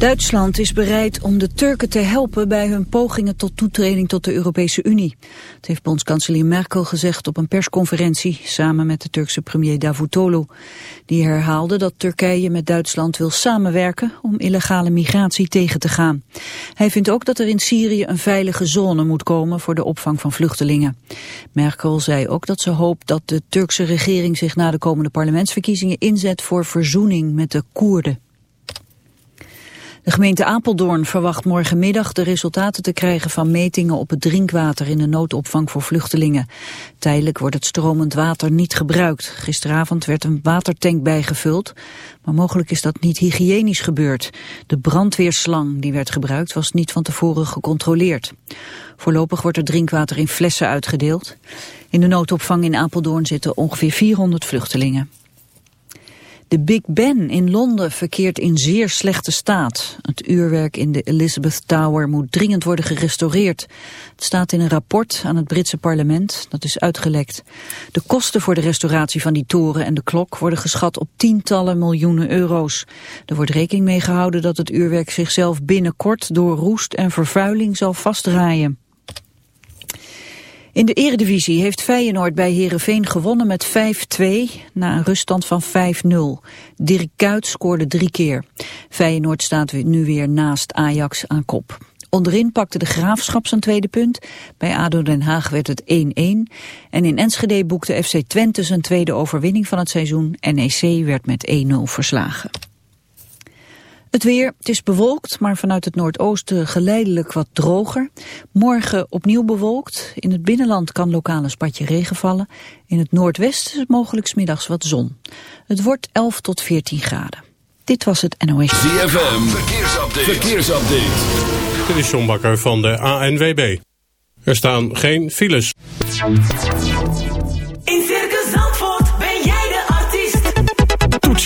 Duitsland is bereid om de Turken te helpen bij hun pogingen tot toetreding tot de Europese Unie. Het heeft bondskanselier Merkel gezegd op een persconferentie samen met de Turkse premier Davutoglu. Die herhaalde dat Turkije met Duitsland wil samenwerken om illegale migratie tegen te gaan. Hij vindt ook dat er in Syrië een veilige zone moet komen voor de opvang van vluchtelingen. Merkel zei ook dat ze hoopt dat de Turkse regering zich na de komende parlementsverkiezingen inzet voor verzoening met de Koerden. De gemeente Apeldoorn verwacht morgenmiddag de resultaten te krijgen van metingen op het drinkwater in de noodopvang voor vluchtelingen. Tijdelijk wordt het stromend water niet gebruikt. Gisteravond werd een watertank bijgevuld, maar mogelijk is dat niet hygiënisch gebeurd. De brandweerslang die werd gebruikt was niet van tevoren gecontroleerd. Voorlopig wordt er drinkwater in flessen uitgedeeld. In de noodopvang in Apeldoorn zitten ongeveer 400 vluchtelingen. De Big Ben in Londen verkeert in zeer slechte staat. Het uurwerk in de Elizabeth Tower moet dringend worden gerestaureerd. Het staat in een rapport aan het Britse parlement, dat is uitgelekt. De kosten voor de restauratie van die toren en de klok worden geschat op tientallen miljoenen euro's. Er wordt rekening mee gehouden dat het uurwerk zichzelf binnenkort door roest en vervuiling zal vastdraaien. In de eredivisie heeft Feyenoord bij Herenveen gewonnen met 5-2 na een ruststand van 5-0. Dirk Kuyt scoorde drie keer. Feyenoord staat nu weer naast Ajax aan kop. Onderin pakte de Graafschap zijn tweede punt. Bij ADO Den Haag werd het 1-1. En in Enschede boekte FC Twente zijn tweede overwinning van het seizoen. NEC werd met 1-0 verslagen. Het weer, het is bewolkt, maar vanuit het noordoosten geleidelijk wat droger. Morgen opnieuw bewolkt. In het binnenland kan lokaal een spatje regen vallen. In het noordwesten is mogelijk smiddags wat zon. Het wordt 11 tot 14 graden. Dit was het NOS. ZFM, verkeersupdate. verkeersupdate. Dit is John Bakker van de ANWB. Er staan geen files.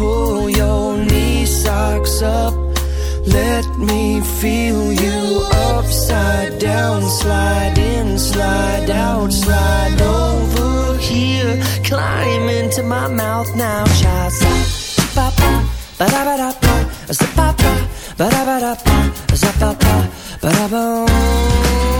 pull your knee socks up. Let me feel you upside down, slide in, slide out, slide over here. Climb into my mouth now, child. Ba ba ba da ba da ba, zip ba ba da ba da ba, zip ba ba da ba.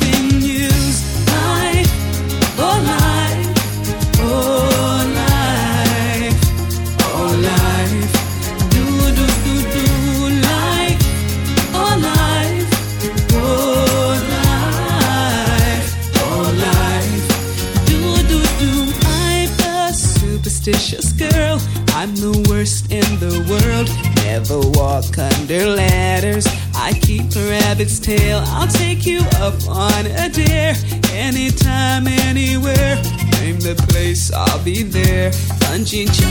gente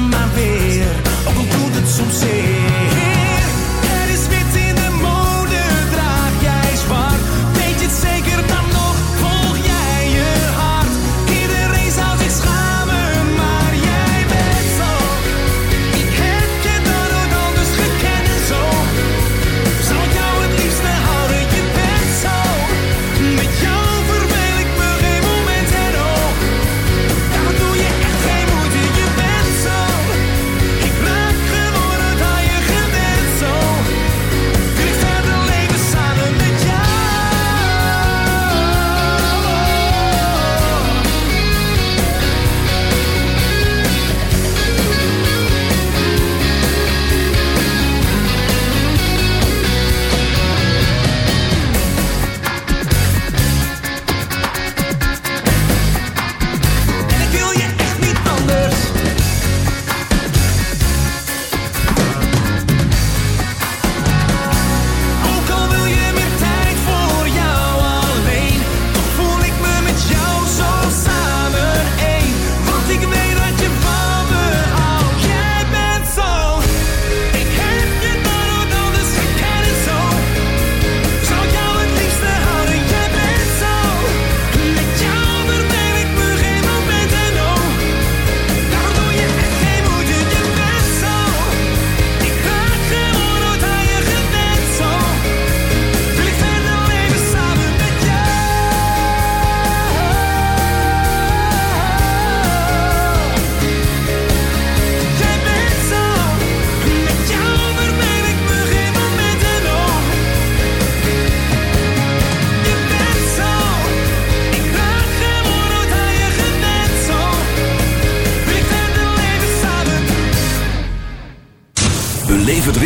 me maar weer. Ook al doet het soms zeer.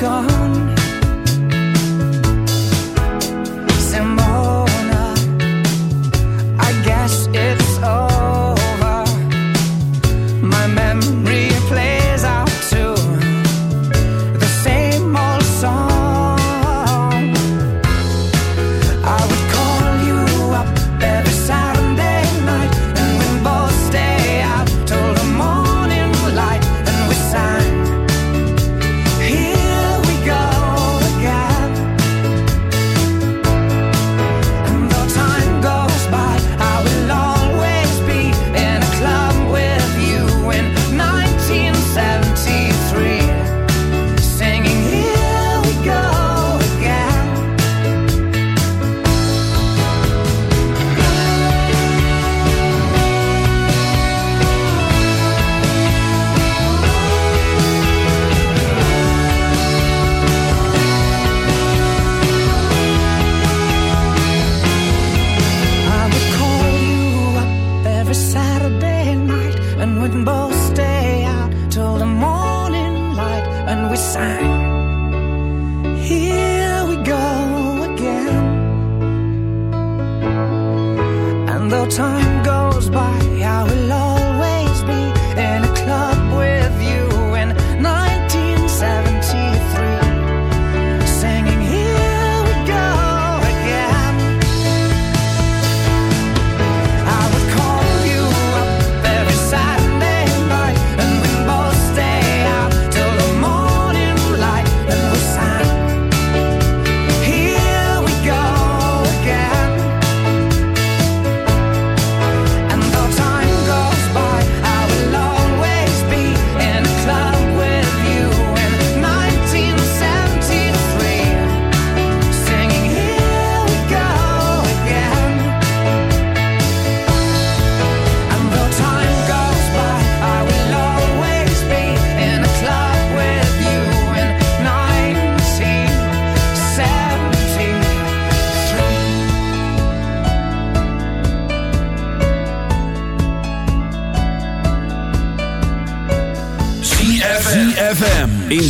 gone.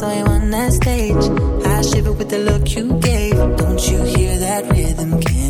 saw you on that stage. I shiver with the look you gave. Don't you hear that rhythm? Can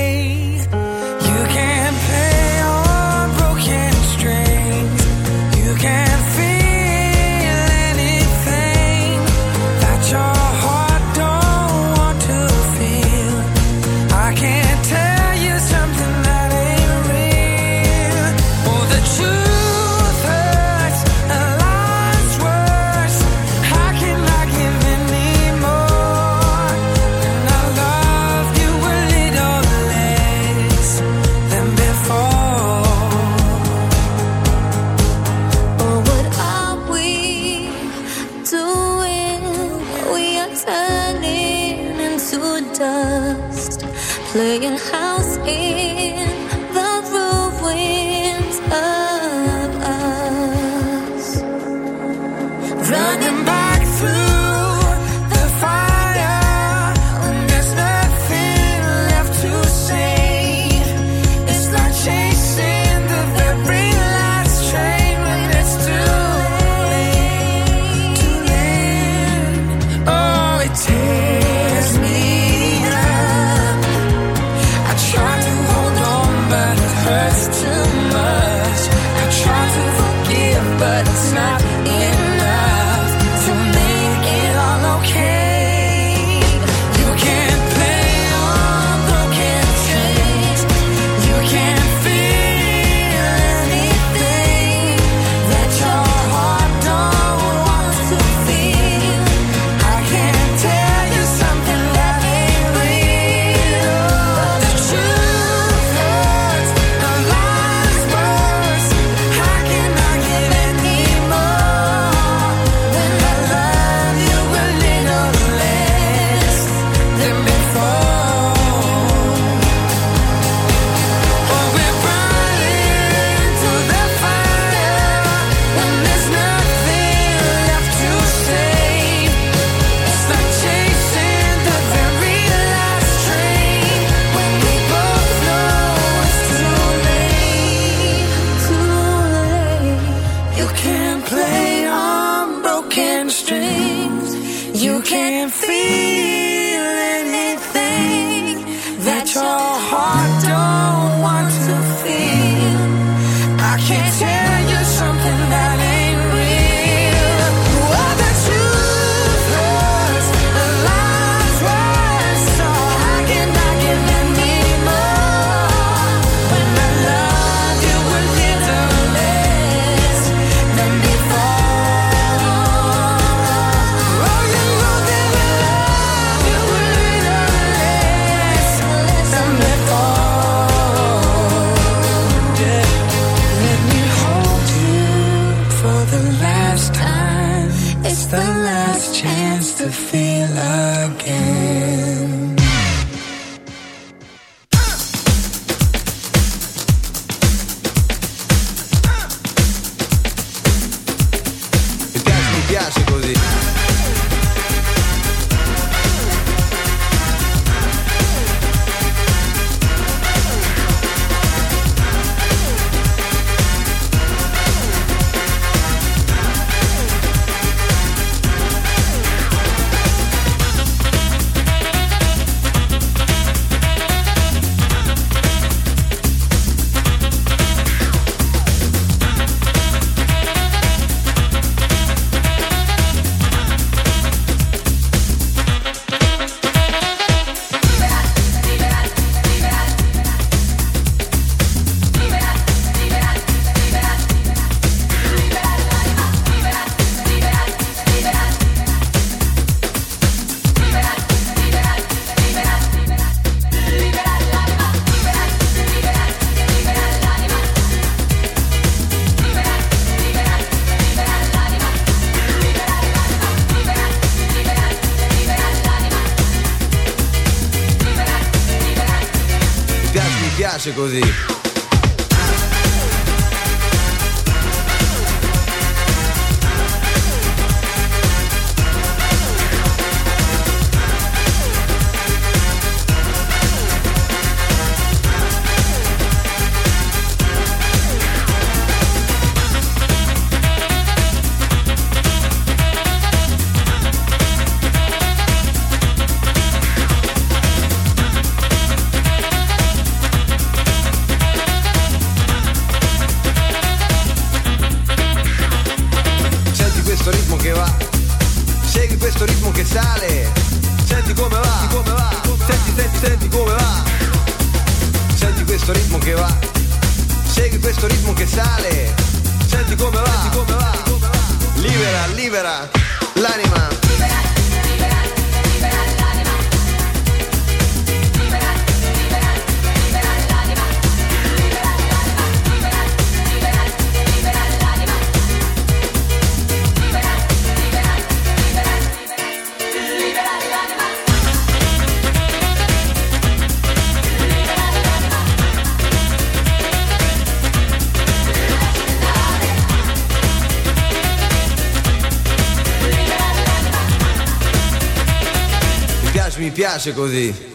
piace così.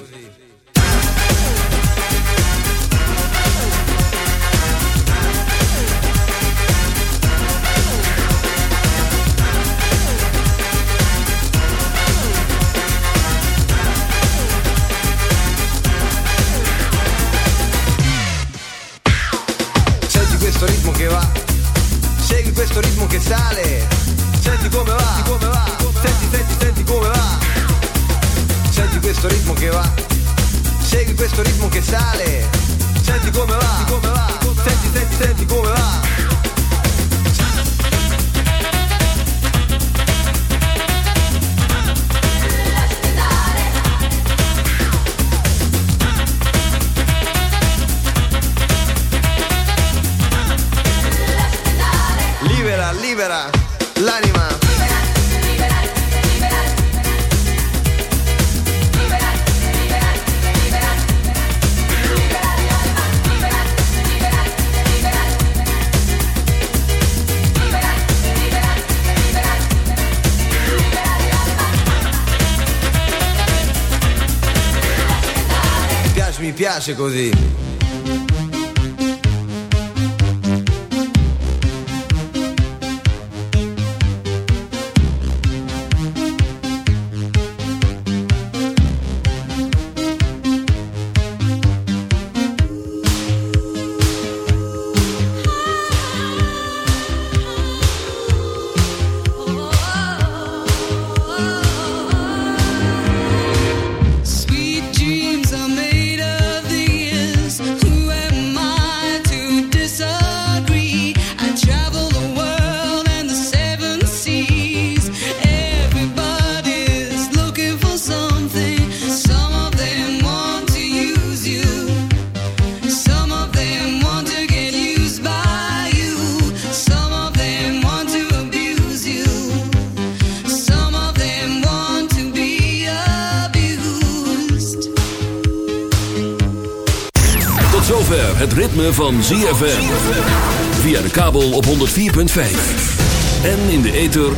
piace così.